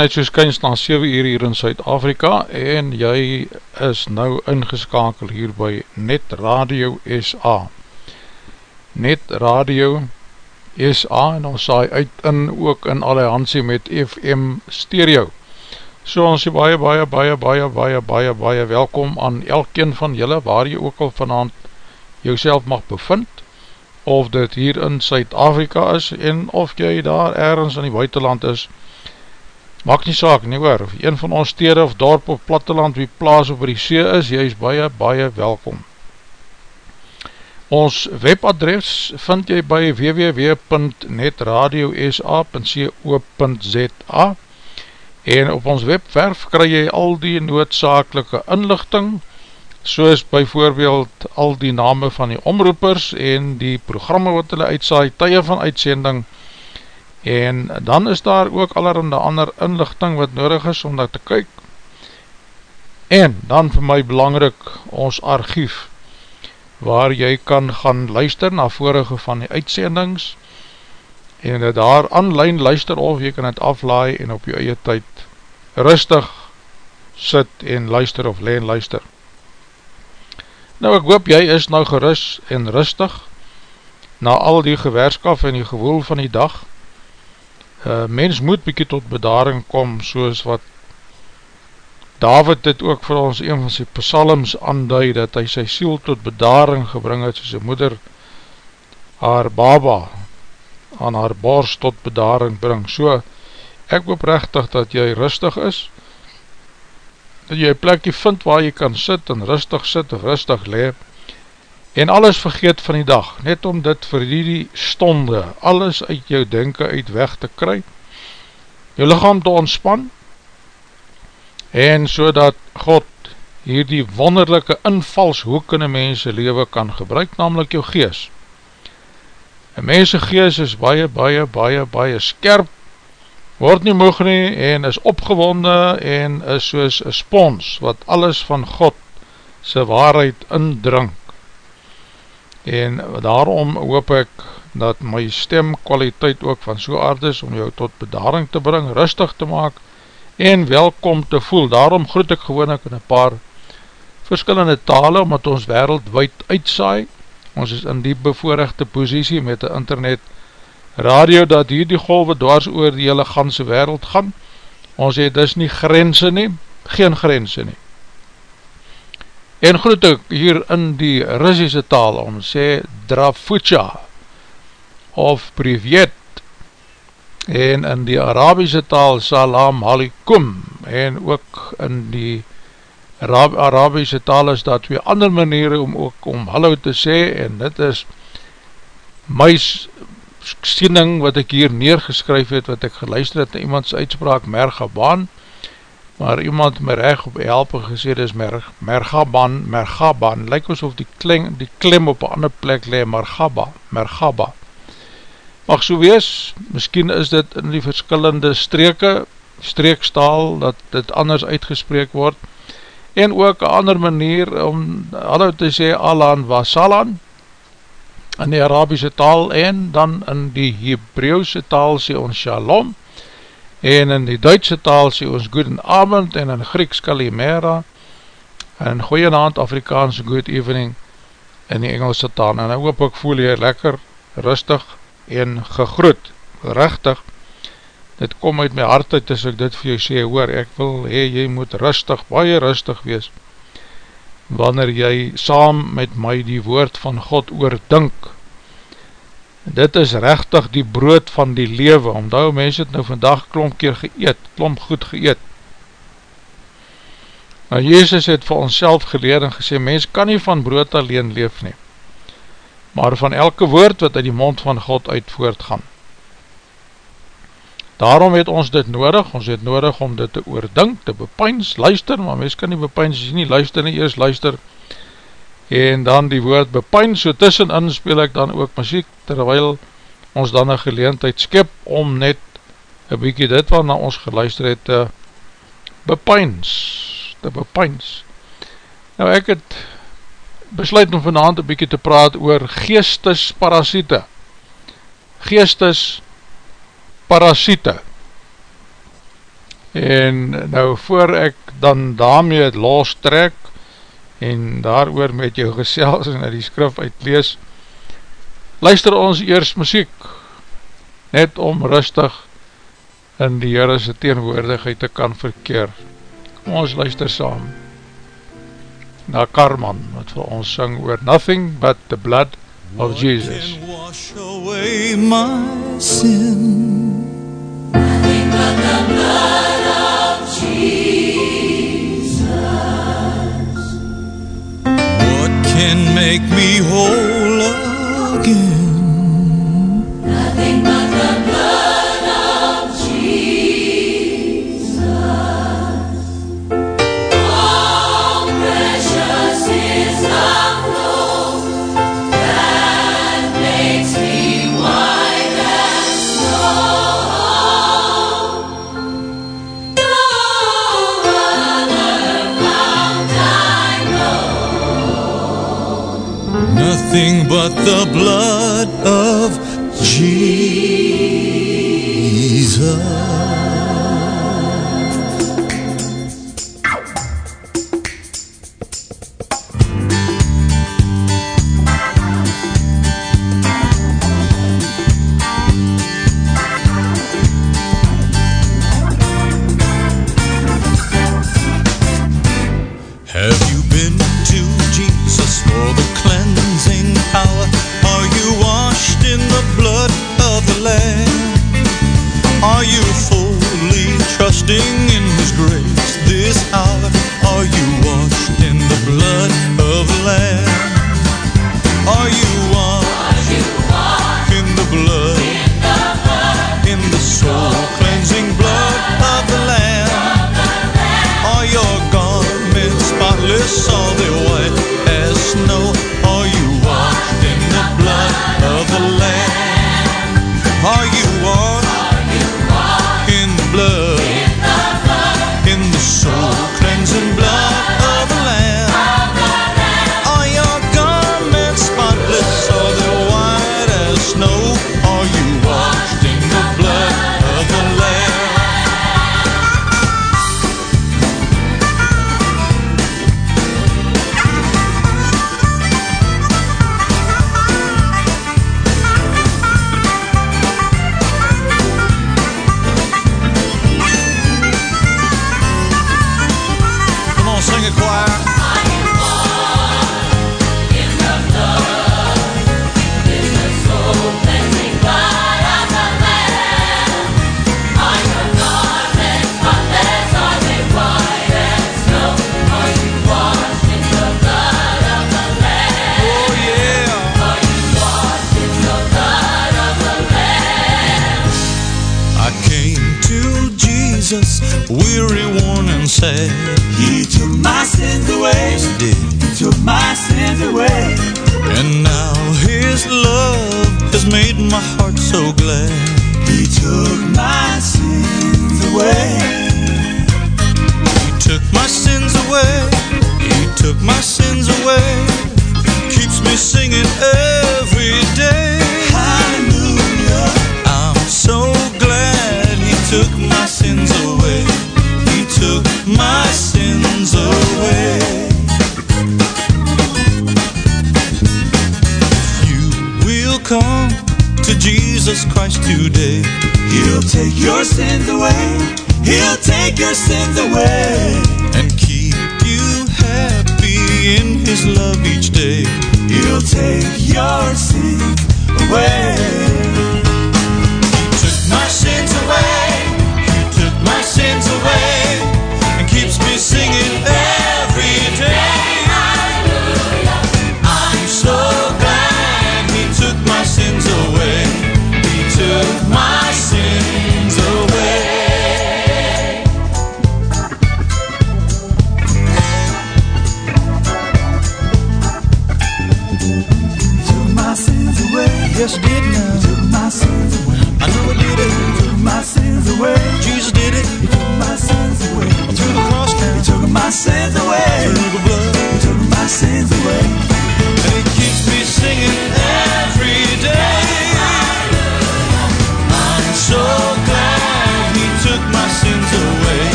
net soos kyns na 7 uur hier in Suid-Afrika en jy is nou ingeskakel hier by Net Radio SA. Net Radio SA en ons saai uit in ook in alliantie met FM Stereo. So ons sê baie, baie, baie, baie, baie, baie, baie welkom aan elkeen van julle waar jy ook al vanavond jouself mag bevind of dit hier in Suid-Afrika is en of jy daar ergens in die buitenland is maak nie saak nie hoor, of een van ons stede of dorp of platteland wie plaas op die see is, jy is baie, baie welkom. Ons webadres vind jy by www.netradiosa.co.za en op ons webwerf kry jy al die noodzakelike inlichting, soos by voorbeeld al die name van die omroepers en die programme wat hulle uitsaai, tye van uitsending, en dan is daar ook allerhande ander inlichting wat nodig is om daar te kyk. En dan vir my belangrik ons archief waar jy kan gaan luister na vorige van die uitsendings en dat daar online luister of jy kan het aflaai en op jou eie tyd rustig sit en luister of leen luister. Nou ek hoop jy is nou gerust en rustig na al die gewerskaf en die gewoel van die dag uh, mens moet bykie tot bedaring kom soos wat David dit ook vir ons een van sy psalms aanduid dat hy sy siel tot bedaring gebring het soos sy moeder haar baba aan haar borst tot bedaring bring. So ek hoop rechtig dat jy rustig is dat jy plekje vind waar jy kan sit en rustig sit of rustig leef en alles vergeet van die dag, net om dit vir die stonde, alles uit jou denken uit weg te kry, jou lichaam te ontspan, en so dat God hier die wonderlijke invalshoek in die mense leven kan gebruik, namelijk jou gees. Een mense gees is baie, baie, baie, baie skerp, word nie moog nie, en is opgewonde, en is soos een spons, wat alles van God sy waarheid indrink en daarom hoop ek dat my stemkwaliteit ook van so aard is om jou tot bedaring te bring, rustig te maak en welkom te voel. Daarom groet ek gewoon ek in een paar verskillende tale, omdat ons wereldwijd uitsaai. Ons is in die bevoorrechte posiesie met die internet radio, dat hier die golwe dwars oor die hele ganse wereld gaan. Ons het dus nie grense nie, geen grense nie. En groet ek hier in die Russische taal om sê Drafutja of Privet en in die Arabische taal Salam Halikum en ook in die Arab Arabische taal is daar twee ander maniere om ook om hallo te sê en dit is my siening wat ek hier neergeskryf het wat ek geluister het na iemands uitspraak Mergabaan maar iemand my reg op helpe gesê, dis mer, Mergaban, Mergaban, lyk asof die, kling, die klem op een ander plek le, Mergaba, Mergaba. Mag so wees, miskien is dit in die verskillende streke, streekstaal, dat dit anders uitgespreek word, en ook een ander manier om hallo te sê Alan Wasalan, in die Arabische taal, en dan in die Hebreeuwse taal sê ons Shalom, en in die Duitse taal sê ons Guten Abend en in Grieks Kalimera en in goeie naand Afrikaans Good Evening in die Engelse taal. En ek hoop ek voel jy lekker rustig en gegroet. Rechtig dit kom uit my hart uit as ek dit vir jou sê hoor ek wil hey, jy moet rustig baie rustig wees wanneer jy saam met my die woord van God oordink dit is rechtig die brood van die lewe, omdat mens het nou vandag klomp keer geëet, klomp goed geëet. Nou Jezus het vir ons self geleer en gesê, mens kan nie van brood alleen leef nie, maar van elke woord wat uit die mond van God uit voortgaan. Daarom het ons dit nodig, ons het nodig om dit te oordink, te bepyns, luister, maar mens kan nie bepyns, as jy nie luister nie, eers luister, en dan die woord bepijn, so tussenin speel ek dan ook muziek, terwyl ons dan een geleentheid skip om net een bykie dit wat na ons geluister het te bepyns, te bepyns. Nou ek het besluit om vanavond een bykie te praat oor geestesparasiete, geestesparasiete, en nou voor ek dan daarmee het los trek, en daar oor met jou gesels en die skrif uitlees, luister ons eers muziek, net om rustig in die Heerese teenwoordigheid te kan verkeer. Kom ons luister saam na Karman, wat vir ons syng oor Nothing but the blood of Jesus. What can wash away my sin? Nothing but the blood and make me whole again. Nothing but the blood. Nothing but the blood of Jesus.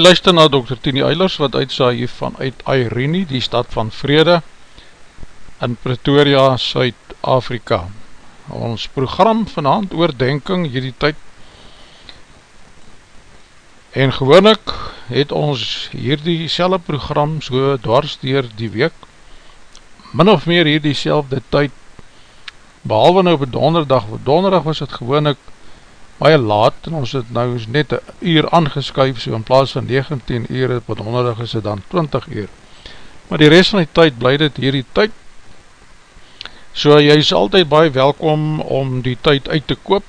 Hy luister na Dr. Tini Eilers wat uitsaai hier vanuit Irene, die stad van Vrede in Pretoria, Suid-Afrika. Ons program vanavond oordenking hierdie tyd en gewoonlik het ons hierdie selwe program so dwars dier die week min of meer hierdie selfde tyd behalwe nou op donderdag, donderdag was het gewoonlik baie laat en ons het nou net een uur aangeskuif so in plaas van 19 uur wat honderdig is het dan 20 uur. Maar die rest van die tyd bly dit hierdie tyd. So jy is altyd baie welkom om die tyd uit te koop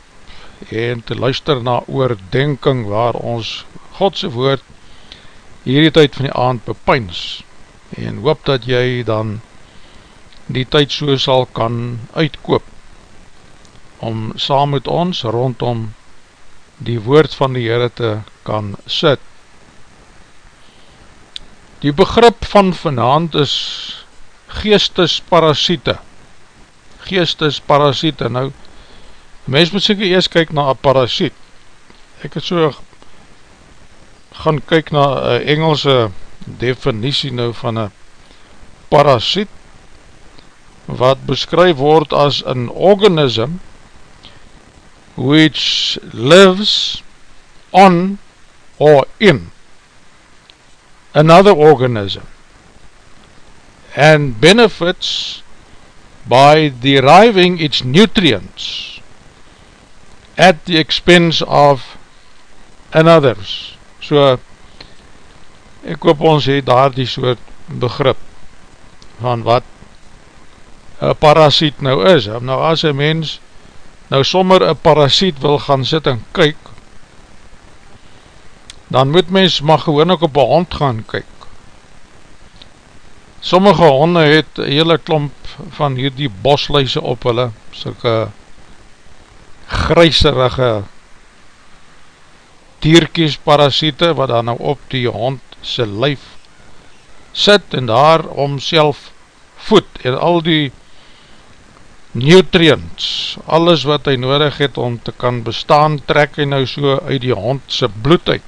en te luister na oordenking waar ons Godse woord hierdie tyd van die aand bepyns. En hoop dat jy dan die tyd so sal kan uitkoop om saam met ons rondom die woord van die Heere te kan sit. Die begrip van vanavond is geestesparasiete. Geestesparasiete, nou, mens moet seker eers kyk na een parasiet. Ek het so gaan kyk na een Engelse definitie nou van een parasiet, wat beskryf word as een organism which lives on or in another organism and benefits by deriving its nutrients at the expense of another's. So, ek hoop ons het daar die soort begrip van wat een parasiet nou is. Nou as een mens nou sommer een parasiet wil gaan sit en kyk, dan moet mens maar gewoon ook op een hond gaan kyk. Sommige honde het een hele klomp van hierdie bosluise op hulle, soke grijserige dierkies parasiete, wat dan nou op die hond sy lijf sit en daar omself voed en al die nutrients, alles wat hy nodig het om te kan bestaan, trek hy nou so uit die hondse bloed uit.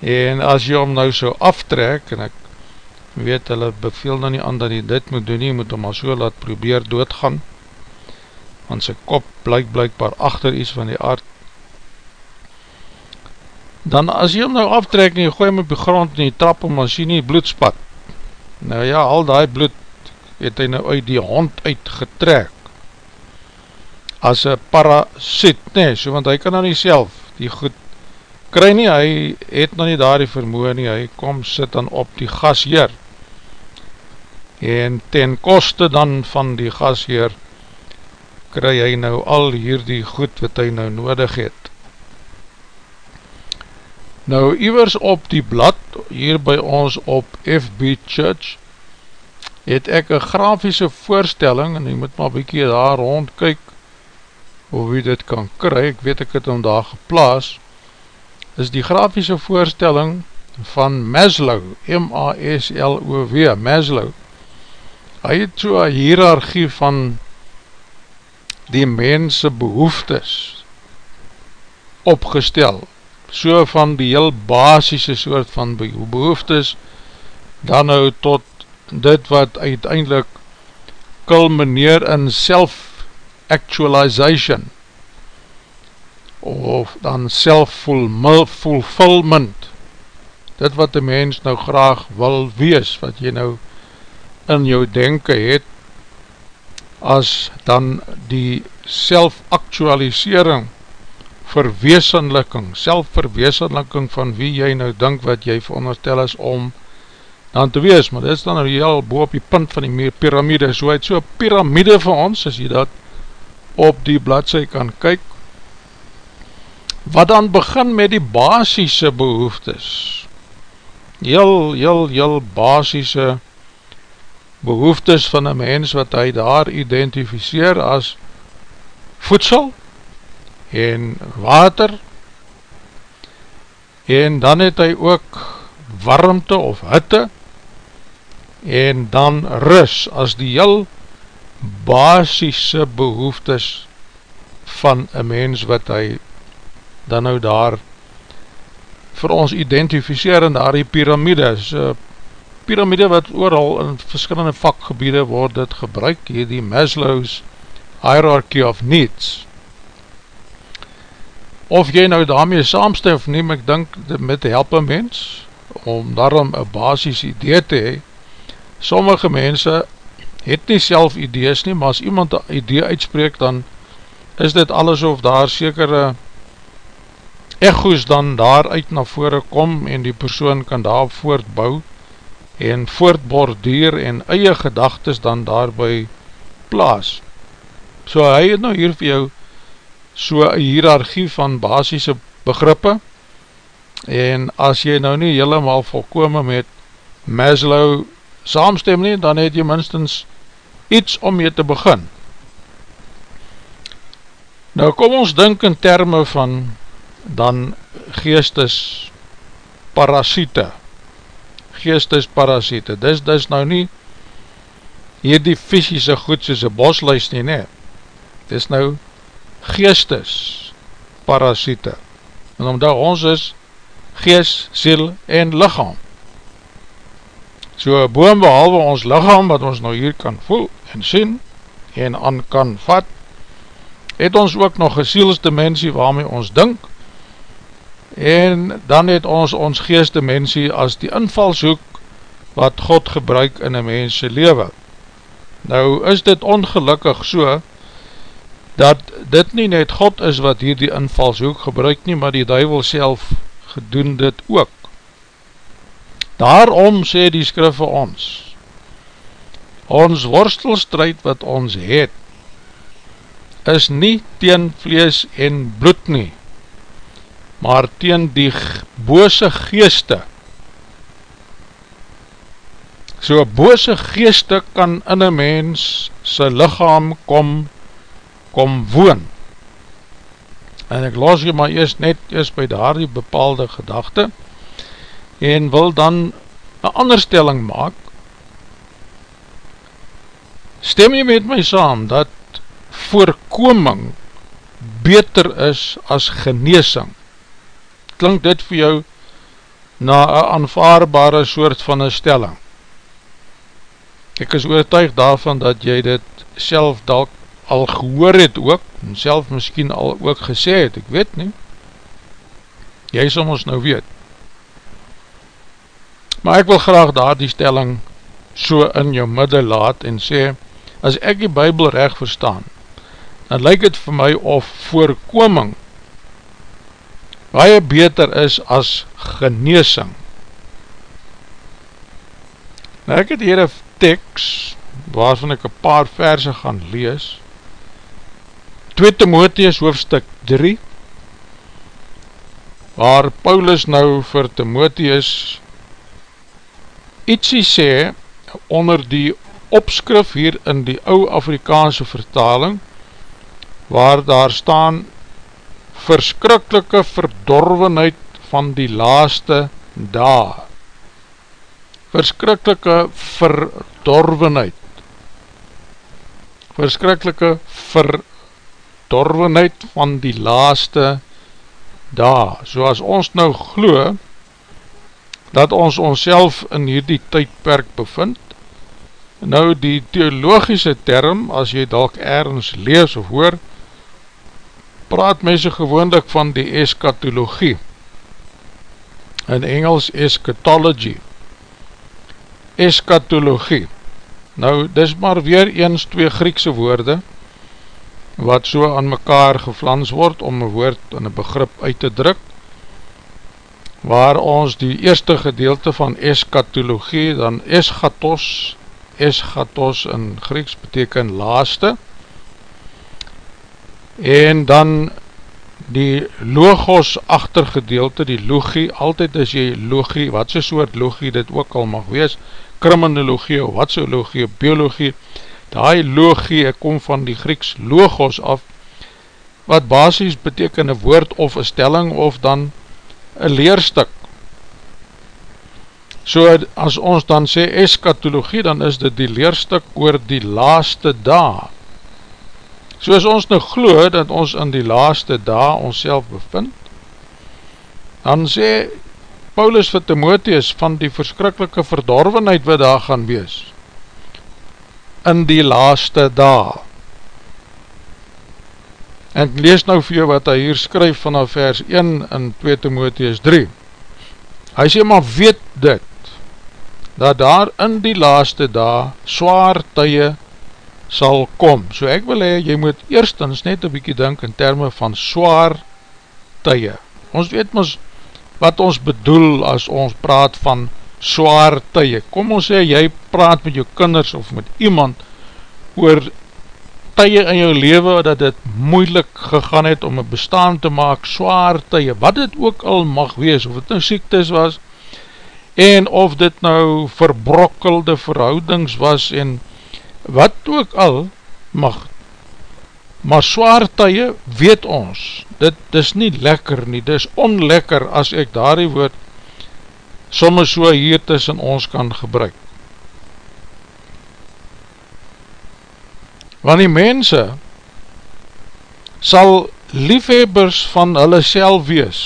En as jy hom nou so aftrek, en ek weet hulle beveel nou nie aan dat hy dit moet doen nie, moet hom al so laat probeer doodgaan, want sy kop blyk blykbaar achter iets van die aard. Dan as jy hom nou aftrek en jy gooi hom op die grond en jy trap hom, dan sien jy bloedspat. Nou ja, al die bloed het hy nou uit die hond uitgetrek. As een parasiet, nee, so want hy kan nou nie self die goed kry nie, hy het nou nie daar die vermoe nie, hy kom sit dan op die gasheer. En ten koste dan van die gasheer kry hy nou al hier die goed wat hy nou nodig het. Nou iwers op die blad hier by ons op FB Church het ek een grafiese voorstelling, en jy moet maar bykie daar rond kyk, hoe wie dit kan kry, ek weet ek het om daar geplaas, is die grafiese voorstelling van Maslow, M-A-S-L-O-W, Maslow. Hy het so een hierarchie van die mense behoeftes opgestel, so van die heel basisse soort van behoeftes, dan nou tot dit wat uiteindelik culmineer in self-actualization of dan self-fulfillment. Dit wat die mens nou graag wil wees, wat jy nou in jou denken het as dan die self-actualisering verweesenliking, self-verweesenliking van wie jy nou denk wat jy veronderstel is om dan te wees, maar dit dan nou heel boe op die punt van die piramide, so het so piramide vir ons, as jy dat op die bladse kan kyk, wat dan begin met die basisse behoeftes, heel, heel, heel basisse behoeftes van een mens wat hy daar identificeer as voedsel en water. En dan het hy ook warmte of hitte en dan rus as die heel basisse behoeftes van een mens wat hy dan nou daar vir ons identificeer in daar die piramide piramide wat ooral in verskillende vakgebiede word dit gebruik hier die Maslow's hierarchy of needs. Of jy nou daarmee saamstel of neem ek dink met help een mens om daarom een basis idee te hee sommige mense het nie self idees nie, maar as iemand een idee uitspreek, dan is dit alles of daar sekere echo's dan daaruit na vore kom en die persoon kan daar voortbou en voortbordeer en eie gedagtes dan daarby plaas. So hy het nou hier vir jou so een hiërarchie van basisse begrippe en as jy nou nie helemaal volkome met Maslow saamstem nie, dan het jy minstens iets om mee te begin. Nou kom ons dink in termen van dan geestes parasiete, geestes parasiete, dis, dis nou nie hier die fysische goed soos een bosluis nie, nie, dis nou geestes parasiete, en omdat ons is geest, siel en lichaam, so boom behalwe ons lichaam wat ons nou hier kan voel en sien en aan kan vat het ons ook nog een sielsdimensie waarmee ons dink en dan het ons ons geestdimensie as die invalshoek wat God gebruik in een mense leven nou is dit ongelukkig so dat dit nie net God is wat hier die invalshoek gebruik nie maar die duivel self gedoen dit ook Daarom sê die skrif vir ons, ons worstelstrijd wat ons het, is nie teen vlees en bloed nie, maar teen die bose geeste. So bose geeste kan in een mens sy lichaam kom, kom woon. En ek los jy maar eers net eers by daar die bepaalde gedachte, en wil dan een ander stelling maak, stem jy met my saam dat voorkoming beter is as geneesing? Klink dit vir jou na een aanvaarbare soort van een stelling? Ek is oortuig daarvan dat jy dit self dalk al gehoor het ook, en self miskien al ook gesê het, ek weet nie. Jy som ons nou weet. Maar ek wil graag daar die stelling so in jou midde laat en sê, as ek die bybel recht verstaan, dan lyk het vir my of voorkoming baie beter is as geneesing. Nou ek het hier een tekst, waarvan ek een paar verse gaan lees, 2 Timotheus hoofstuk 3, waar Paulus nou vir Timotheus ietsie sê onder die opskrif hier in die ou Afrikaanse vertaling waar daar staan verskrikkelike verdorvenheid van die laaste dag verskrikkelike verdorvenheid verskrikkelike verdorvenheid van die laaste dag so as ons nou gloe dat ons onself in hierdie tydperk bevind. Nou die theologische term, as jy dalk ergens lees of hoor, praat mense gewoonlik van die eskatologie. In Engels eschatology. Eskatologie. Nou, dis maar weer eens twee Griekse woorde, wat so aan mekaar geflans word om een woord en een begrip uit te druk, waar ons die eerste gedeelte van eskatologie, dan eschatos, eschatos in Grieks beteken laaste, en dan die logos achtergedeelte, die logie, altyd as jy logie, wat so soort logie dit ook al mag wees, kriminologie, wat so logie, biologie, die logie, ek kom van die Grieks logos af, wat basis beteken een woord of een stelling, of dan een leerstuk. So as ons dan sê eskatologie, dan is dit die leerstuk oor die laaste dag. So as ons nou glo dat ons in die laaste dag ons self bevind, dan sê Paulus vir Timotheus van die verskrikkelike verdorvenheid wat daar gaan wees in die laaste dag. En ek lees nou vir jou wat hy hier skryf vanaf vers 1 in 2 Timotheus 3. Hy sê, maar weet dit, dat daar in die laaste dag zwaar tye sal kom. So ek wil hee, jy moet eerstens net een bykie dink in termen van zwaar tye. Ons weet ons wat ons bedoel as ons praat van zwaar tye. Kom ons sê, jy praat met jou kinders of met iemand oor tye in jou leven dat het moeilik gegaan het om een bestaan te maak, zwaar tye, wat het ook al mag wees, of het nou siektes was, en of dit nou verbrokkelde verhoudings was, en wat ook al mag, maar zwaar tye weet ons, dit is nie lekker nie, dit is onlekker as ek daar die woord soms so hier tussen ons kan gebruik. Want die mense sal liefhebbers van hulle self wees.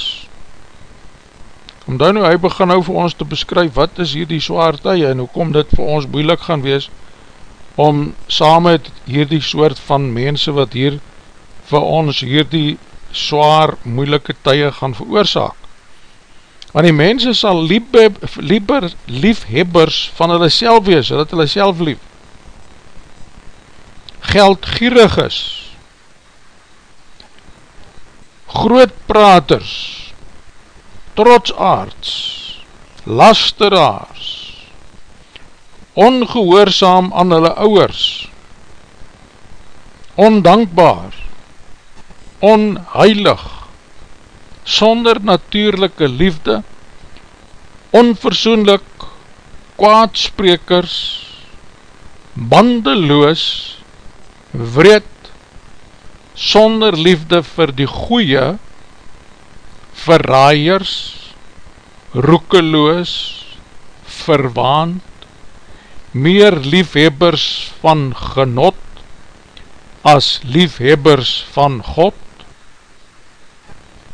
Omdat nou hy begin nou vir ons te beskryf wat is hier die zwaar tye en hoe kom dit vir ons moeilik gaan wees om saam met hierdie soort van mense wat hier vir ons hierdie zwaar moeilike tye gaan veroorzaak want die mense sal lieber, lieber liefhebbers van hulle self wees, dat hulle self lief, geldgierig is, grootpraters, trotsaards, lasteraars, ongehoorzaam aan hulle ouwers, ondankbaar, onheilig, sonder natuurlijke liefde, onversoenlik, kwaadsprekers, bandeloos, wreed, sonder liefde vir die goeie, verraaiers, roekeloos, verwaand, meer liefhebbers van genot, as liefhebbers van God,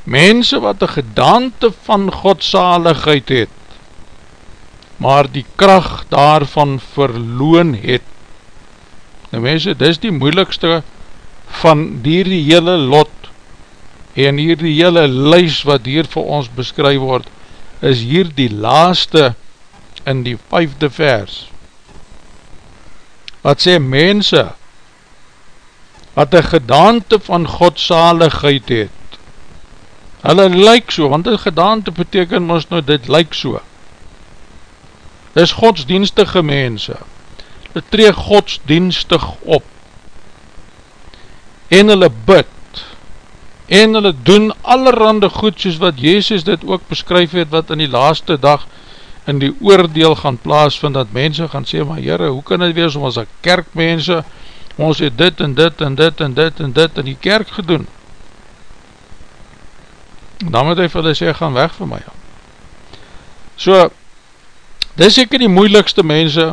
mense wat een gedaante van godsaligheid het, maar die kracht daarvan verloon het. Nou mense, dis die moeilikste van die hele lot en hier die hele lys wat hier vir ons beskryf word, is hier die laaste in die vijfde vers. Wat sê mense, wat een gedaante van godsaligheid het, Hulle lyk so, want die gedaante beteken ons nou, dit lyk so. Dit is godsdienstige mense. Dit tree godsdienstig op. En hulle bid. En hulle doen allerhande goed, soos wat Jezus dit ook beskryf het, wat in die laaste dag in die oordeel gaan plaasvind, dat mense gaan sê, maar jyre, hoe kan dit wees om as een kerkmense, ons het dit en dit en dit en dit en dit in die kerk gedoen, dan moet hy vir hulle sê, gaan weg vir my. So, dit is ek die moeilikste mense,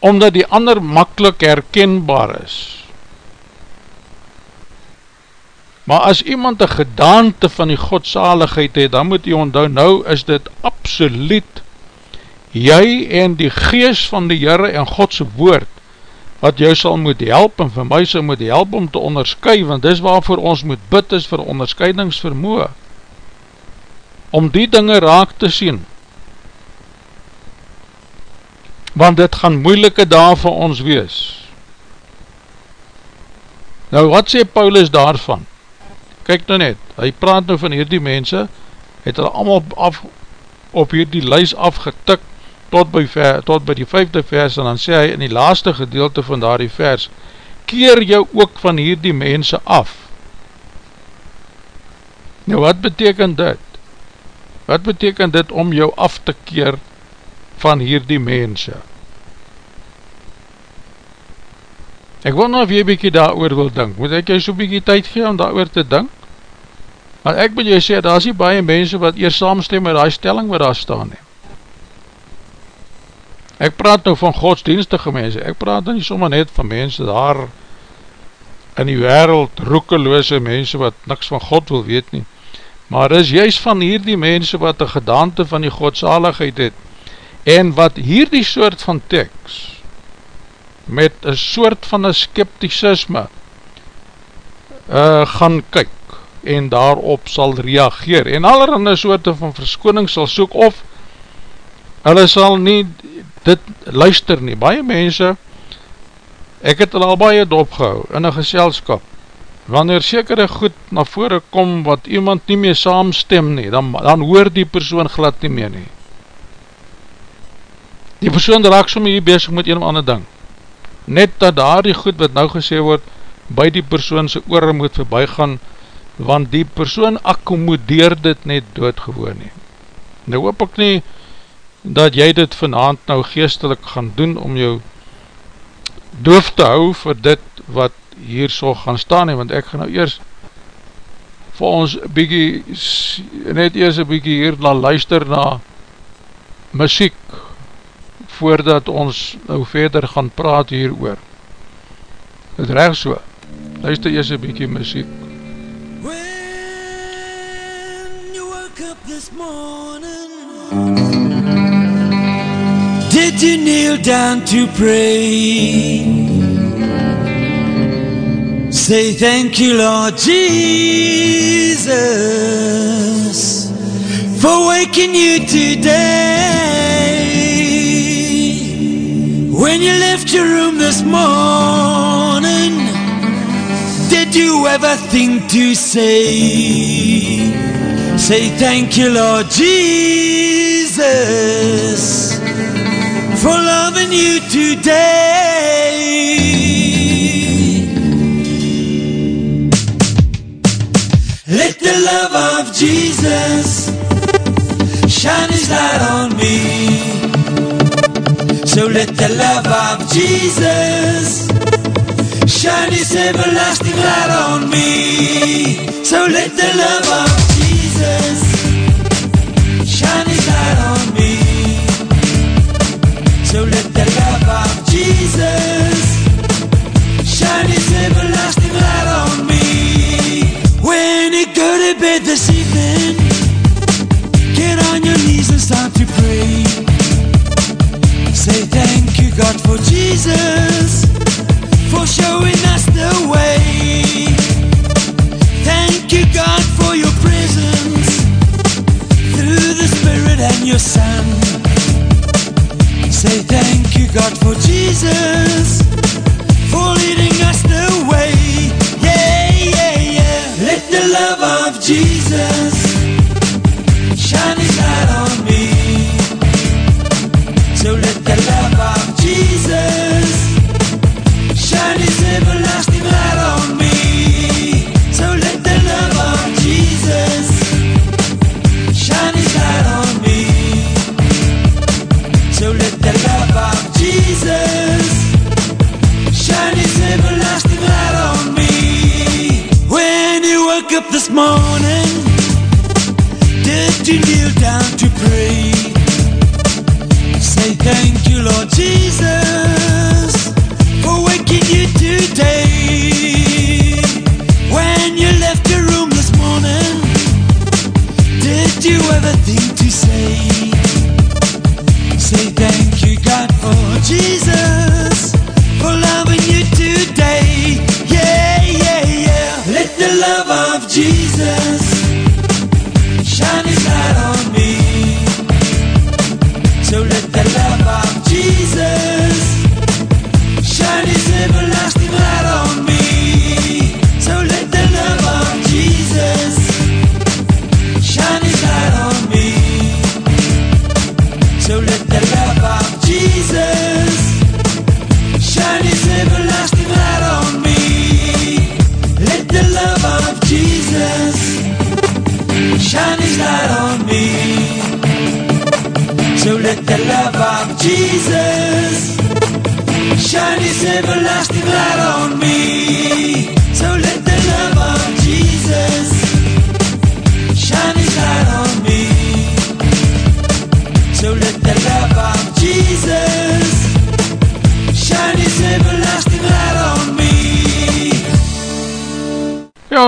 omdat die ander makkelijk herkenbaar is. Maar as iemand een gedaante van die godsaligheid het, dan moet jy onthou, nou is dit absoluut jy en die gees van die Heere en Godse woord wat jou sal moet help en vir my sal moet help om te onderskui, want dis waarvoor ons moet bid is vir onderskeidingsvermoe, om die dinge raak te sien, want dit gaan moeilike daar vir ons wees. Nou wat sê Paulus daarvan? Kyk nou net, hy praat nou van hierdie mense, het hulle allemaal af, op hierdie lys afgetik, tot by, ver, tot by die vijfde vers en dan sê hy in die laaste gedeelte van daar die vers keer jou ook van hierdie mense af nou wat beteken dit? wat beteken dit om jou af te keer van hierdie mense? ek wil nou of jy bykie daar oor wil dink moet ek jou so bykie tyd gee om daar oor te dink? want ek moet jy sê, daar is die baie mense wat eers saamstem met die stelling wat daar staan neem Ek praat nou van godsdienstige mense, ek praat nou nie sommer net van mense daar in die wereld, roekeloose mense wat niks van God wil weet nie, maar is juist van hierdie mense wat een gedaante van die godsaligheid het, en wat hierdie soort van tekst, met een soort van een skepticisme, uh, gaan kyk, en daarop sal reageer, en allerhande soorte van verskoning sal soek, of hulle sal nie dit luister nie, baie mense, ek het al baie dopgehou in een geselskap, wanneer sekere goed na vore kom wat iemand nie meer saamstem nie, dan, dan hoor die persoon glad nie meer nie. Die persoon raak soms hier bezig met een of ander ding. net dat daar die goed wat nou gesê word, by die persoon sy oor moet voorbij gaan, want die persoon akkomodeer dit net doodgewoon nie. Nou hoop ek nie, dat jy dit vanavond nou geestelik gaan doen, om jou doof te hou vir dit wat hier so gaan staan, nie, want ek gaan nou eers vir ons bykie, net eers een bykie hier na luister na muziek, voordat ons nou verder gaan praat hier oor. Het recht so, luister eers een bykie muziek. When you woke up this morning, did you kneel down to pray? Say thank you, Lord Jesus, for waking you today. When you left your room this morning, did you ever think to say, say thank you, Lord Jesus, for loving you today? Let the love of Jesus shine his light on me. So let the love of Jesus shine his everlasting light on me. So let the love of Jesus shine his light on me. So let the love of Jesus shine his everlasting light on me. When you go to bed this evening, get on your knees and start to pray. For Jesus, for showing us the way. Thank you, God, for your presence through the Spirit and your Son. Say thank you, God, for Jesus, for leading us the way. Yeah, yeah, yeah. Let the love of Jesus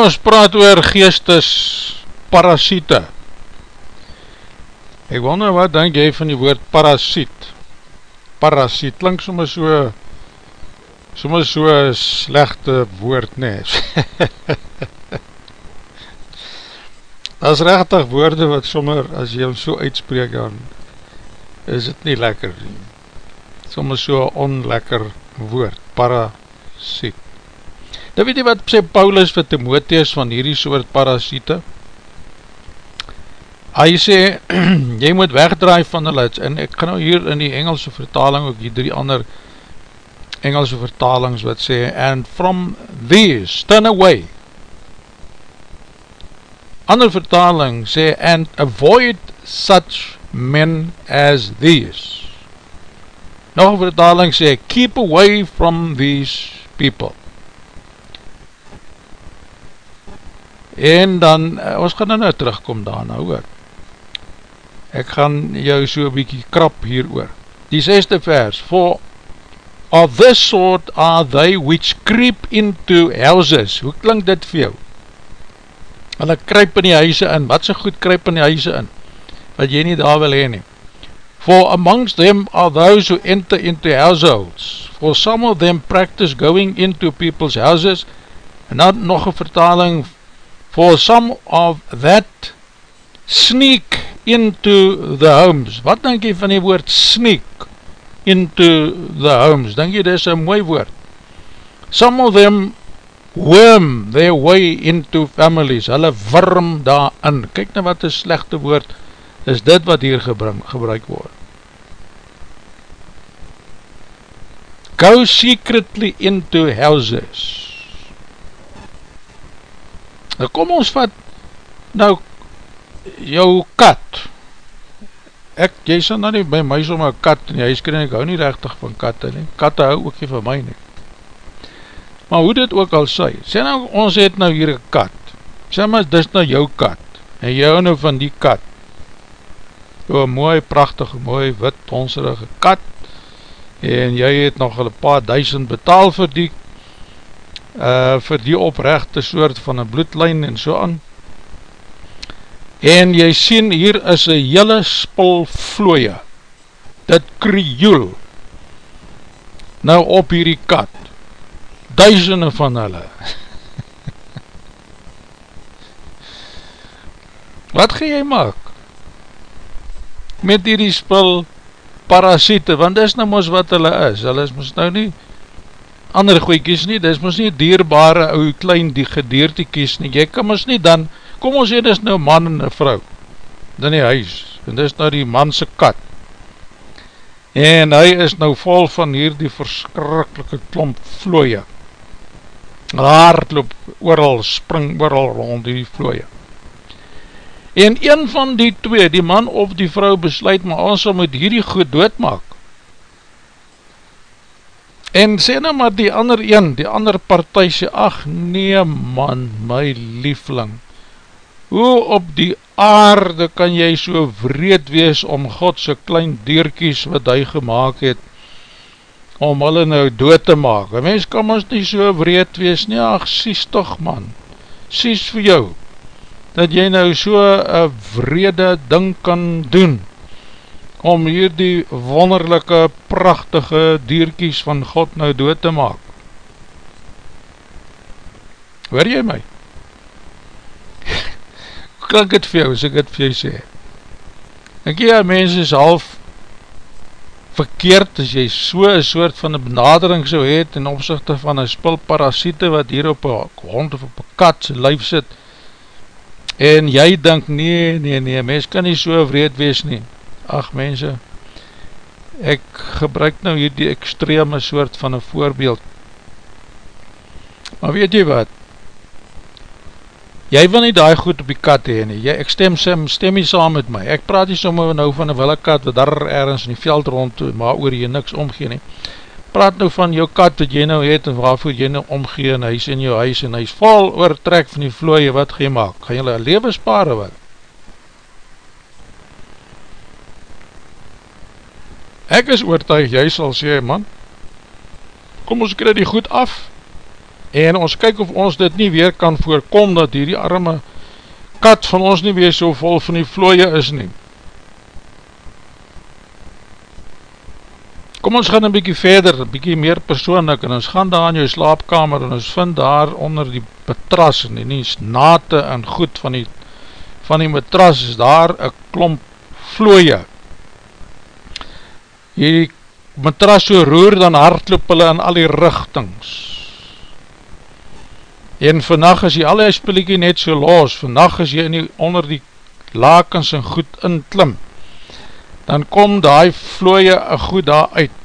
ons praat oor geestes parasiete. Ek wonder wat denk jy van die woord parasiet? Parasiet, klink soms so soms so slechte woord, nee. As rechtig woorde wat sommer, as jy hom so uitspreek, dan is het nie lekker nie. Soms so onlekker woord, parasiet. Nou weet jy wat sê Paulus vir Timotheus van hierdie soort parasiete? Hy sê, jy moet wegdraai van hulle, en ek gaan nou hier in die Engelse vertaling ook die drie ander Engelse vertalings wat sê, and from these, turn away. Ander vertaling sê, and avoid such men as these. Nog vertaling sê, keep away from these people. En dan, eh, ons gaan nou terugkom daarna hoor. Ek gaan jou so bykie krap hier oor. Die zesde vers, For of this sort are they which creep into houses. Hoe klink dit vir jou? Hulle kryp in die huise in. Wat so goed kryp in die huise in? Wat jy nie daar wil heen nie. For amongst them are those who enter into households. For some of them practice going into people's houses. En dan nog een vertaling. For some of that sneak into the homes. Wat denk jy van die woord sneak into the homes? Denk jy dit is een mooi woord? Some of them worm their way into families. Hulle worm daarin. Kijk nou wat een slechte woord is dit wat hier gebring, gebruik word. Go secretly into houses. Nou kom ons vat nou jou kat. Ek, jy sal nou nie by my som een kat in die huis kring, ek hou nie rechtig van katte nie, katte hou ook nie van my nie maar hoe dit ook al sê, sê nou ons het nou hier een kat. Sê maar dis nou jou kat. En jy hou nou van die kat. Een mooi, prachtige, mooi, wit, honserige kat. En jy het nog een paar duisend betaal vir die uh, vir die oprechte soort van een bloedlijn en so aan. En jy sien hier is een hele spul vlooie, dit krioel, nou op hierdie kat, duisende van hulle, wat ga jy maak, met hierdie spul parasiete, want dis nou mos wat hulle is, hulle is mos nou nie, ander goeikies nie, dis mos nie dierbare ou klein die gedeertekies nie, jy kan mos nie dan, kom ons dit is nou man en vrou, in die huis, en dit is nou die manse kat, en hy is nou vol van hier die verskrikkelike klomp vlooie, haardloop ooral, spring ooral rond die vlooie, en een van die twee, die man of die vrou besluit, maar ons sal moet hierdie goed doodmaak, en sê nou maar die ander een, die ander partij sê, ach nee man, my liefling, hoe op die aarde kan jy so vreed wees om Godse klein deurkies wat hy gemaakt het, om hulle nou dood te maak. Een mens kan ons nie so vreed wees, nie, ach, sies toch man, sies vir jou, dat jy nou so een vrede ding kan doen, om hier die wonderlijke, prachtige dierkies van God nou dood te maak. Hoor jy my? klink het vir jou, as ek het vir jou sê. Ek ja, mens is half verkeerd, as jy so een soort van een benadering so het, in opzichte van een spul parasiete, wat hier op een hond of op een kat sy lijf sit, en jy denk, nee, nee, nee, mens kan nie so vreed wees nie. Ach, mense, ek gebruik nou hier die extreme soort van een voorbeeld. Maar weet jy wat, jy wil nie die goed op die kat heen nie, jy, ek stem, stem, stem nie saam met my, ek praat nie sommer nou van een wille kat, wat daar ergens in die veld rond, maar oor jy niks omgee nie, praat nou van jou kat wat jy nou het, en waarvoor jy nou omgee, en hy is in jou huis, en hy is vol oortrek van die vlooie, wat ga jy maak, ga jy leven spare wat? Ek is oortuig, jy sal sê, man, kom ons kry die goed af, en ons kyk of ons dit nie weer kan voorkom dat hierdie arme kat van ons nie weer so vol van die vlooie is nie. Kom ons gaan een bykie verder, een bykie meer persoonlik en ons gaan daar in jou slaapkamer en ons vind daar onder die matras en die nate en goed van die, van die matras is daar een klomp vlooie. Hierdie matras so roer dan hardloop hulle in al die richtings en vannacht as jy al die spillekie net so los, vannacht as jy die, onder die lakens en goed inklim, dan kom die vlooie goed daar uit.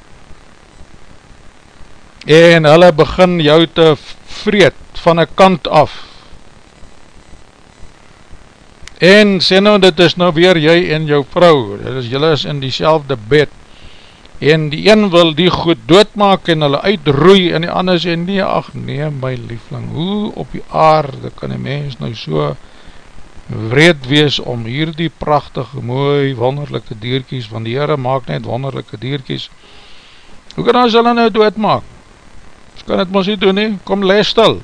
en hulle begin jou te vreed van een kant af. En sê nou dit is nou weer jy en jou vrou, dit is jylle is in die bed en die een wil die goed doodmaak en hulle uitroei en die ander sê nee, ach nee my liefling, hoe op die aarde kan die mens nou so wreed wees om hier die prachtige, mooi, wonderlijke dierkies, want die Heere maak net wonderlijke dierkies, hoe kan ons hulle nou doodmaak? Ons kan het ons nie doen nie, kom les stil,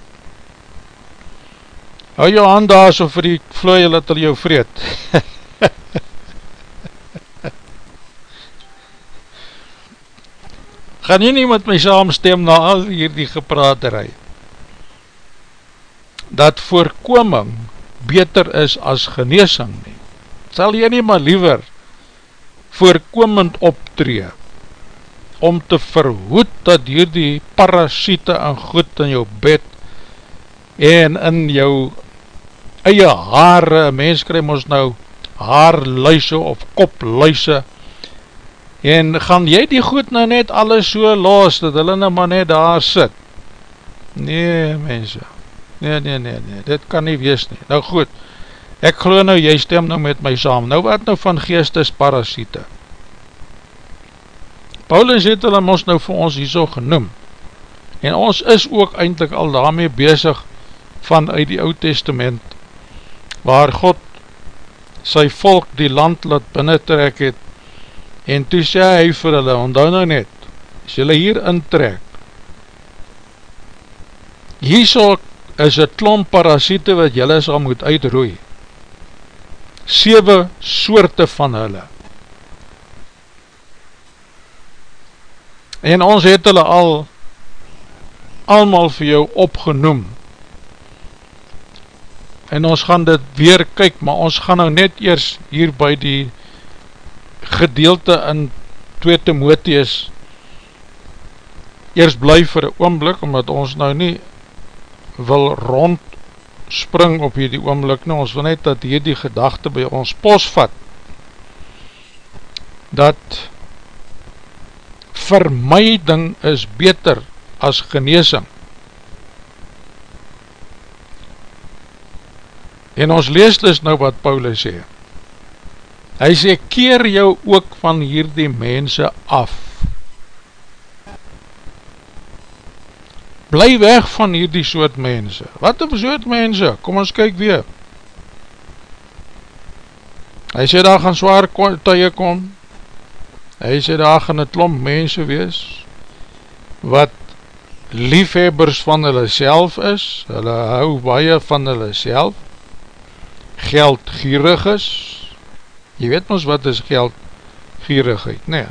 hou jou hand daar so vir die vloeie dat hulle jou vreed, gaan jy nie met my saamstem na al hier die gepraaterij, dat voorkoming beter is as geneesing nie. Sal jy nie maar liever voorkomend optree, om te verhoed dat hier die parasiete en goed in jou bed, en in jou eie haare, mens krijg ons nou haarluise of kopluise, en gaan jy die goed nou net alles so los, dat hulle nou maar net daar sit? Nee, mense, nee, nee, nee, nee, dit kan nie wees nie. Nou goed, ek geloof nou, jy stem nou met my saam. Nou wat nou van geestesparasiete? Paulus het hulle ons nou vir ons hier so genoem, en ons is ook eindelijk al daarmee bezig vanuit die oud testament, waar God sy volk die land laat binnentrek het, En toe sê hy vir hulle, onthou nou net, as julle hier intrek, hier is een klomp parasiete wat julle sal moet uitroei. Sewe soorte van hulle. En ons het hulle al, almal vir jou opgenoem. En ons gaan dit weer kyk, maar ons gaan nou net eers hier by die gedeelte in 2 Timotheus eers bly vir een oomblik, omdat ons nou nie wil rond spring op hierdie oomblik nie, ons wil net dat hierdie gedachte by ons pos vat, dat vermyding is beter as geneesing. En ons lees dus nou wat Paulus sê, Hy sê, keer jou ook van hierdie mense af. Bly weg van hierdie soort mense. Wat een soort mense? Kom ons kyk weer. Hy sê, daar gaan zwaar tye kom. Hy sê, daar gaan een klomp mense wees, wat liefhebbers van hulle self is, hulle hou baie van hulle self, geldgierig is, Jy weet ons wat is geld gierigheid, nee.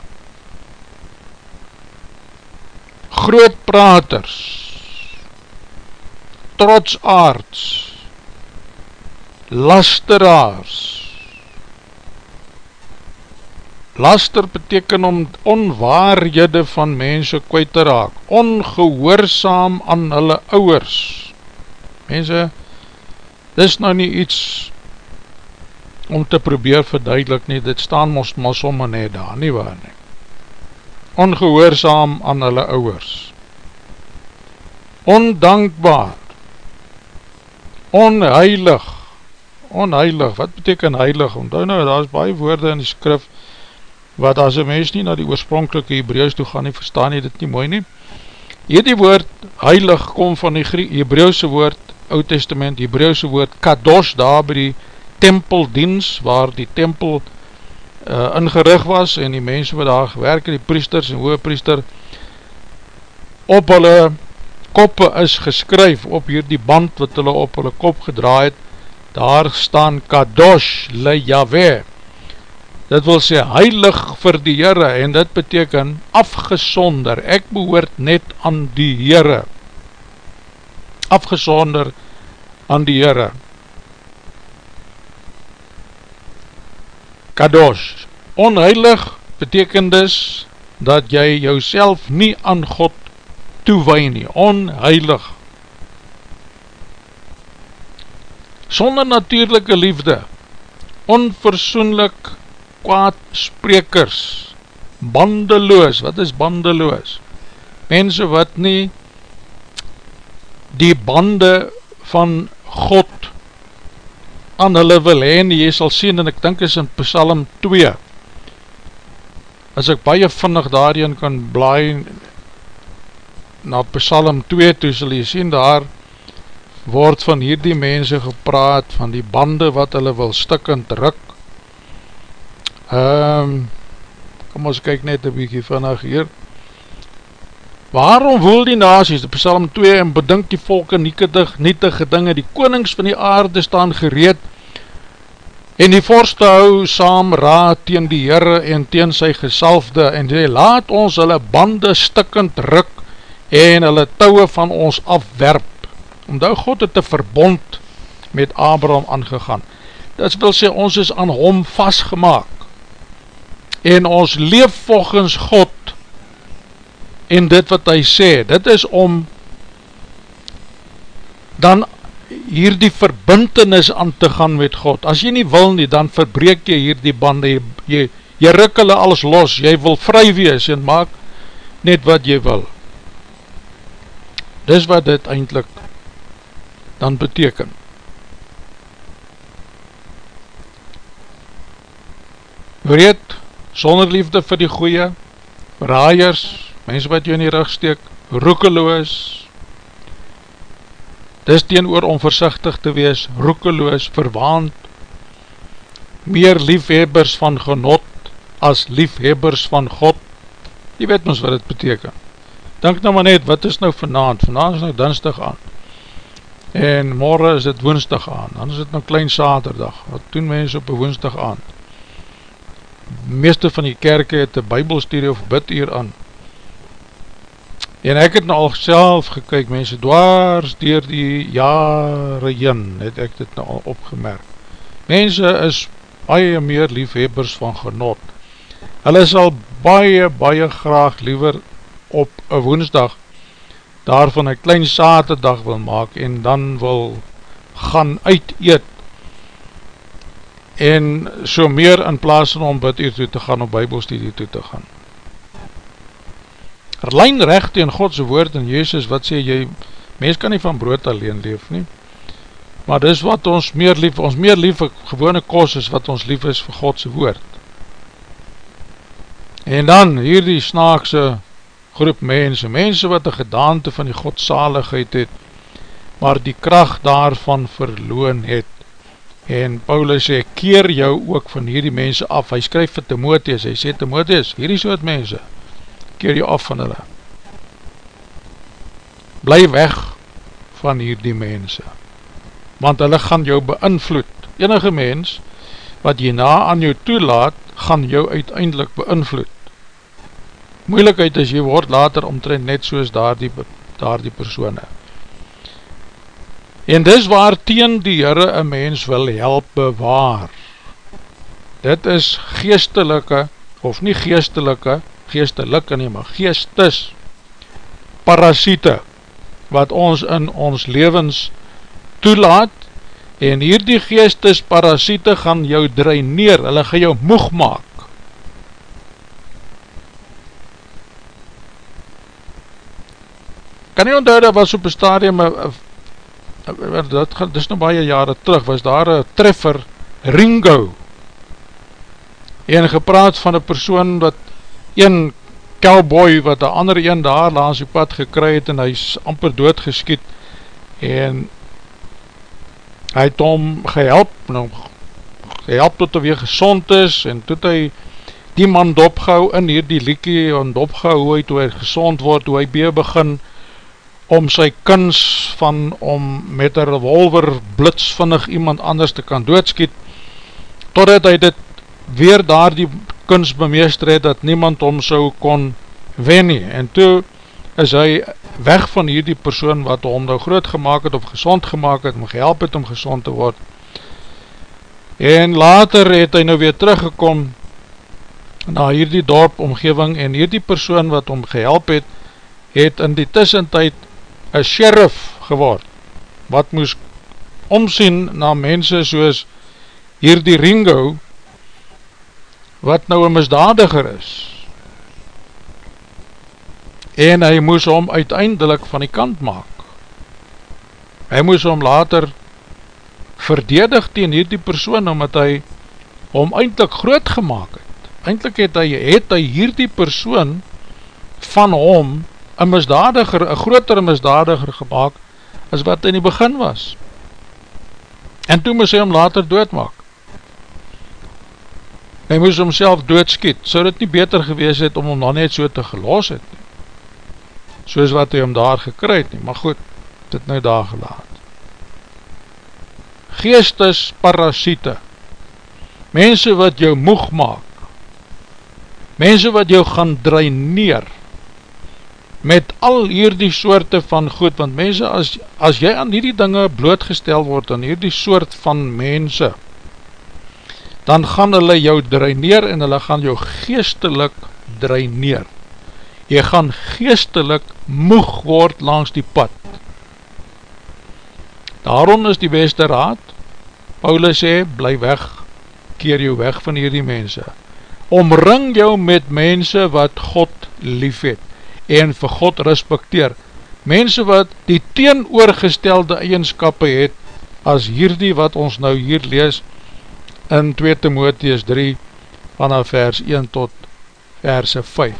Groot praters, trotsaards, lasteraars, Laster beteken om onwaarhede van mense kwijt te raak, ongehoorzaam aan hulle ouwers. Mense, dis nou nie iets om te probeer verduidelik nie, dit staan moest maar somme net daar, nie waar nie. Ongehoorzaam aan hulle ouwers. Ondankbaar. Onheilig. Onheilig, wat beteken heilig? Onthou nou, daar is baie woorde in die skrif, wat as een mens nie na die oorspronkelike Hebreus toe gaan nie, verstaan nie dit nie mooi nie. Hierdie woord, heilig, kom van die Hebreeuwse woord, Oud Testament, Hebreeuwse woord, kados, daar by die tempeldienst waar die tempel uh, ingerig was en die mense wat daar gewerk, die priesters en hoepriester op hulle koppe is geskryf op hier die band wat hulle op hulle kop gedraai het daar staan Kadosh le Yahweh. Dit wil sê heilig vir die Heere en dit beteken afgesonder. Ek behoort net aan die Heere. Afgesonder aan die Heere kadosh. Onheilig beteken dus dat jy jouself nie aan God toewee nie, onheilig. Sonder natuurlijke liefde, onversoenlik kwaad sprekers, bandeloos, wat is bandeloos? mense wat nie die bande van God aan hulle wil heen, jy sal sien, en ek dink is in Psalm 2, as ek baie vinnig daarin kan blaai na Psalm 2 toe, sal jy sien, daar word van hierdie mense gepraat, van die bande wat hulle wil stikkend ruk. Um, kom ons kyk net een bykie vannig hier. Waarom woel die nazies, die Psalm 2, en bedink die volke nietig, nietige dinge, die konings van die aarde staan gereed, en die vorste hou saam raad teen die Heere en teen sy gesalfde, en die laat ons hulle bande stikkend ruk, en hulle touwe van ons afwerp, omdat God het een verbond met Abraham aangegaan. Dit wil sê, ons is aan hom vastgemaak, en ons leef volgens God, en dit wat hy sê, dit is om dan hier die verbintenis aan te gaan met God. As jy nie wil nie, dan verbreek jy hier die bande, jy, jy, jy ruk hulle alles los, jy wil vry wees en maak net wat jy wil. Dis wat dit eindelijk dan beteken. Weet, sonder liefde vir die goeie, raaiers, mense wat jy in die rug steek, roekeloos, dis teen oor onvoorzichtig te wees, roekeloos, verwaand, meer liefhebbers van genot as liefhebbers van God, jy weet ons wat dit beteken. Denk nou maar net, wat is nou vanavond? Vanavond is nou dinsdag aan en morgen is het woensdag aan, dan is het nou klein saterdag, wat doen mense op woensdag aan? meeste van die kerke het een bybelstudie of bid hier aan, en ek het nou al self gekyk, mense dwars dier die jare jyn, het ek dit nou al opgemerk, mense is baie meer liefhebbers van genot, hulle sal baie, baie graag liever op een woensdag daarvan een klein saterdag wil maak en dan wil gaan uit eet en so meer in plaas van om bid uur toe te gaan of bybelstudie toe te gaan. Lijn recht in Godse woord en Jezus wat sê jy, mens kan nie van brood alleen leef nie, maar dis wat ons meer lief, ons meer lief gewone kos is wat ons lief is vir Godse woord. En dan hier die snaakse groep mense, mense wat een gedaante van die godsaligheid het, maar die kracht daarvan verloon het. En Paulus sê, keer jou ook van hierdie mense af. Hy skryf vir Timotheus, hy sê, Timotheus, hierdie soort mense, keer jou af van hulle. Bly weg van hierdie mense, want hulle gaan jou beïnvloed. Enige mens, wat jy na aan jou toelaat, gaan jou uiteindelik beïnvloed moeilikheid is, jy word later omtrent net soos daar die, daar die persoene. En dis waar teen die Heere een mens wil help bewaar. Dit is geestelike, of nie geestelike, geestelike nie, maar geestes parasiete, wat ons in ons levens toelaat, en hierdie geestes parasiete gaan jou draineer, hulle gaan jou moeg maak, kan nie onthou, dat was op een stadium, dat, dit is nou baie jare terug, was daar een treffer, Ringo, en gepraat van een persoon wat, een cowboy, wat een ander een daar langs die pad gekry het, en hy is amper doodgeskiet, en hy het hom gehelp, nou, gehelp tot hy weer gezond is, en tot hy die man dopgehou in hier die liekie, en dopgehou hoe hy, toe hy gezond word, hoe hy weer begin, om sy kins van om met een revolver blitsvinnig iemand anders te kan doodskiet, totdat hy dit weer daar die kins bemeester het, dat niemand om so kon wen nie, en toe is hy weg van hierdie persoon wat hom nou groot gemaakt het, of gezond gemaakt het, om gehelp het om gezond te word, en later het hy nou weer teruggekom, na hierdie dorp omgeving, en hierdie persoon wat hom gehelp het, het in die tussentijd een sheriff geword, wat moes omsien na mense soos hier die Ringo, wat nou een misdadiger is. en hy moes hom uiteindelik van die kant maak. Hy moes hom later verdedig teen hierdie persoon, omdat hy hom eindelijk groot gemaakt het. Eindelijk het hy, het hy hierdie persoon van hom een misdadiger, een groter misdadiger gemaakt, as wat in die begin was. En toe moes hy hom later doodmaak. Hy moes homself doodskiet, so dit nie beter gewees het om hom dan net so te gelos het. Soos wat hy hom daar gekry het nie, maar goed, dit nou daar gelaat. Geestes parasiete, mense wat jou moeg maak, mense wat jou gaan draineer, met al hierdie soorte van goed, want mense, as, as jy aan hierdie dinge blootgestel word, aan hierdie soort van mense, dan gaan hulle jou draineer en hulle gaan jou geestelik draineer. Jy gaan geestelik moeg word langs die pad. Daarom is die beste raad, Paulus sê, bly weg, keer jou weg van hierdie mense. Omring jou met mense wat God lief het en vir God respecteer. Mense wat die teenoorgestelde eigenskap het as hierdie wat ons nou hier lees, in 2 Timotheus 3 vanaf vers 1 tot verse 5.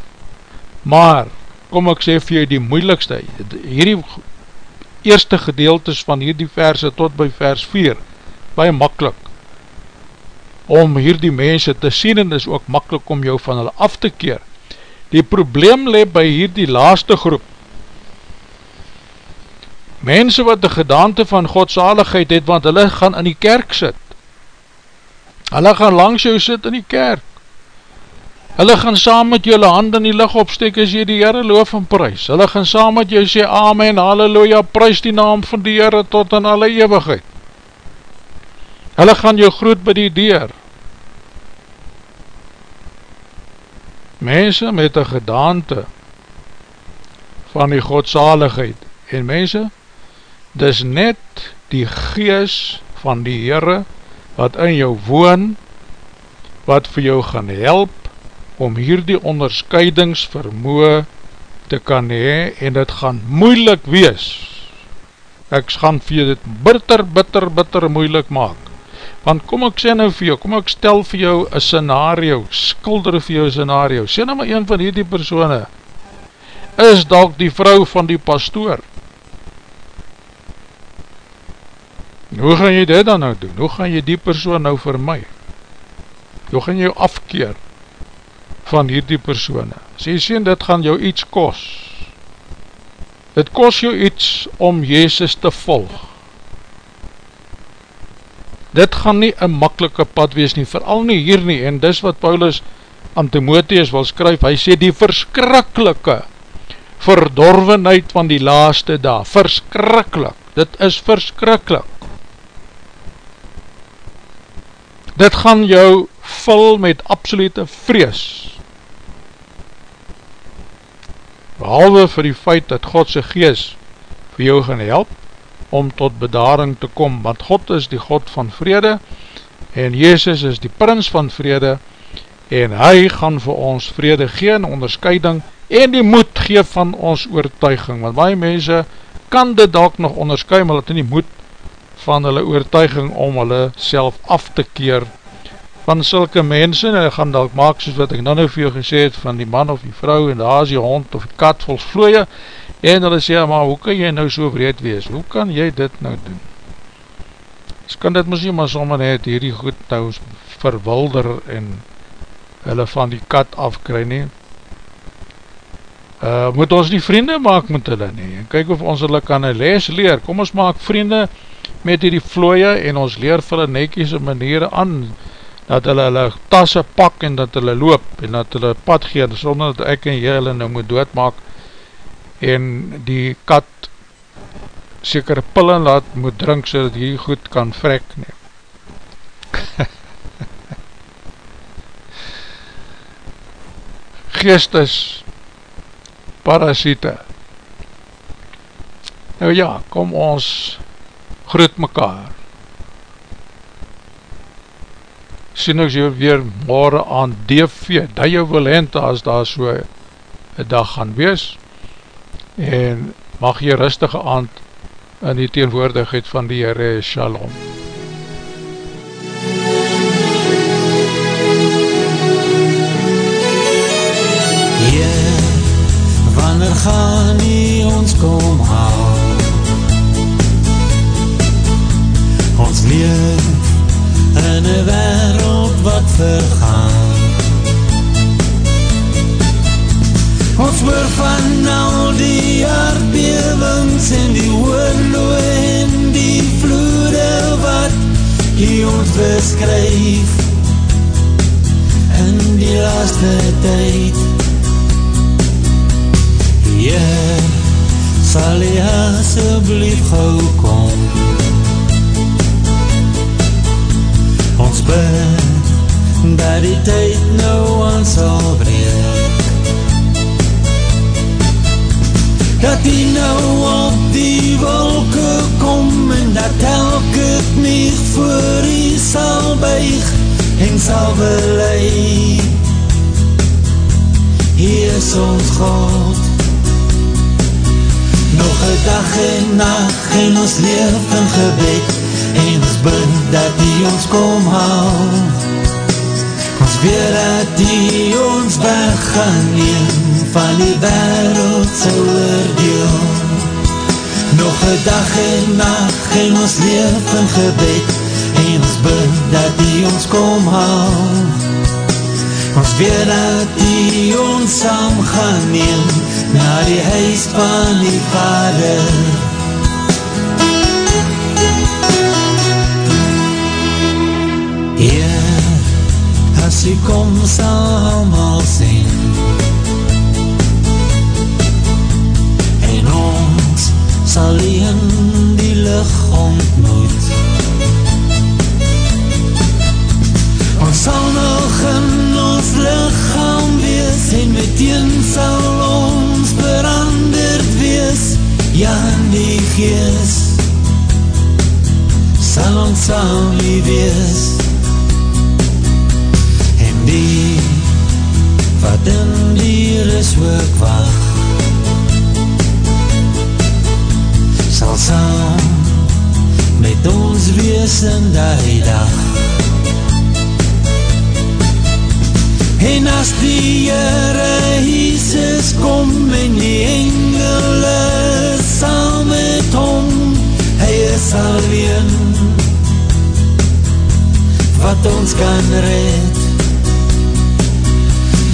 Maar, kom ek sê vir jy die moeilikste, hierdie eerste gedeeltes van hierdie verse tot by vers 4, baie makkelijk, om hierdie mense te sien en is ook makkelijk om jou van hulle af te keer. Die probleem le by hierdie laaste groep, mense wat die gedaante van godsaligheid het, want hulle gaan in die kerk sit, Hulle gaan langs jou sit in die kerk. Hulle gaan saam met jou hand in die licht opsteek as jy die Heere loof en prijs. Hulle gaan saam met jou sê Amen, Halleluja, prijs die naam van die Heere tot in alle eeuwigheid. Hulle gaan jou groet by die deur. Mense met een gedaante van die godsaligheid en mense, dis net die gees van die Heere wat in jou woon, wat vir jou gaan help, om hierdie onderscheidingsvermoe te kan hee, en het gaan moeilik wees. Ek gaan vir jou dit bitter, bitter, bitter moeilik maak. Want kom ek sê nou vir jou, kom ek stel vir jou een scenario, skulder vir jou scenario, sê nou maar een van hierdie persone, is dalk die vrou van die pastoor, Hoe gaan jy dit dan nou doen? Hoe gaan jy die persoon nou vir my? Hoe gaan jy afkeer van hierdie persoon? As jy sien, dit gaan jou iets kos. Dit kos jou iets om Jezus te volg. Dit gaan nie een makkelike pad wees nie, vooral nie hier nie, en dis wat Paulus aan Timotheus wil skryf, hy sê die verskrikkelike verdorvenheid van die laaste dag, verskrikkelijk, dit is verskrikkelijk. Dit gaan jou vul met absolute vrees. Behalwe vir die feit dat Godse gees vir jou gaan help om tot bedaring te kom, want God is die God van vrede en Jezus is die prins van vrede en hy gaan vir ons vrede gee en onderscheiding en die moed gee van ons oortuiging, want baie mense kan dit dalk nog onderscheid, maar het nie moed van hulle oortuiging om hulle self af te keer. Van sulke mense, en hulle gaan dalk maak soos wat ek nou nou vir jou gesê het, van die man of die vrou, en daar is die hond of die kat vols vloeie, en hulle sê, maar hoe kan jy nou so breed wees, hoe kan jy dit nou doen? Dus kan dit misschien maar sommer net hierdie goed nou verwilder, en hulle van die kat afkry nie, Uh, moet ons nie vriende maak met hulle nie, en kyk of ons hulle kan een les leer, kom ons maak vriende met die vlooie, en ons leer vir hulle nekies en maniere aan, dat hulle hulle tasse pak, en dat hulle loop, en dat hulle pad gee, sonder dat ek en jy hulle nou moet doodmaak, en die kat seker pillen laat moet drink, so dat hy goed kan vrek neem. Geestes parasiete. Nou ja, kom ons groet mekaar. Sien ek jy weer morgen aan DV, die jou wil hente as daar so een dag gaan wees. en mag jy rustige aand in die teenwoordigheid van die Heere Shalom. Wanneer gaan nie ons kom leef in een wereld wat vergaan. Ons hoor van al die aardbewings en die oorloe en die vloede wat die ons beskryf in die laaste tyd. Heer, sal jy asjeblief gauw kom. Bid, dat die tyd nou aan sal breek. dat die nou op die wolke kom en dat elke knieg voor die sal buig en sal belei hier is ons God. Nog een dag en nacht en ons leef in gebed en ons bind dat die ons kom hou ons weer dat die ons weg gaan neem van die wereld sy oordeel. Nog een dag en nacht en ons leef in gebed en ons bid dat die ons kom hou. Ons weet dat die ons saam gaan neem na die huis van die vader. U kom sal allemaal sing, sal in die lucht ontmoet. Ons sal nog in ons lichaam wees en meteen sal ons veranderd wees, ja in die gees sal ons saam nie wees. Wat in die ris ook wacht, sal saam met ons wees in die dag. En as die Heere Jesus kom en die engele saam met hom, hy is alleen wat ons kan red.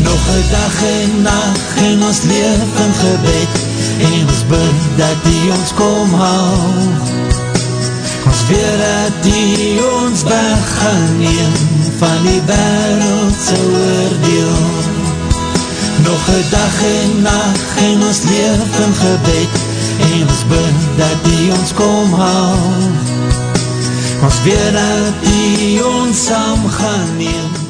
Nog een dag en nacht en ons leef in gebed, en ons bid dat die ons kom hou ons weet dat die ons weg gaan neem van die wereld sy oordeel. Nog een dag en nacht en ons leef in gebed. En ons bid dat die ons kom hou ons weet dat die ons saam gaan neem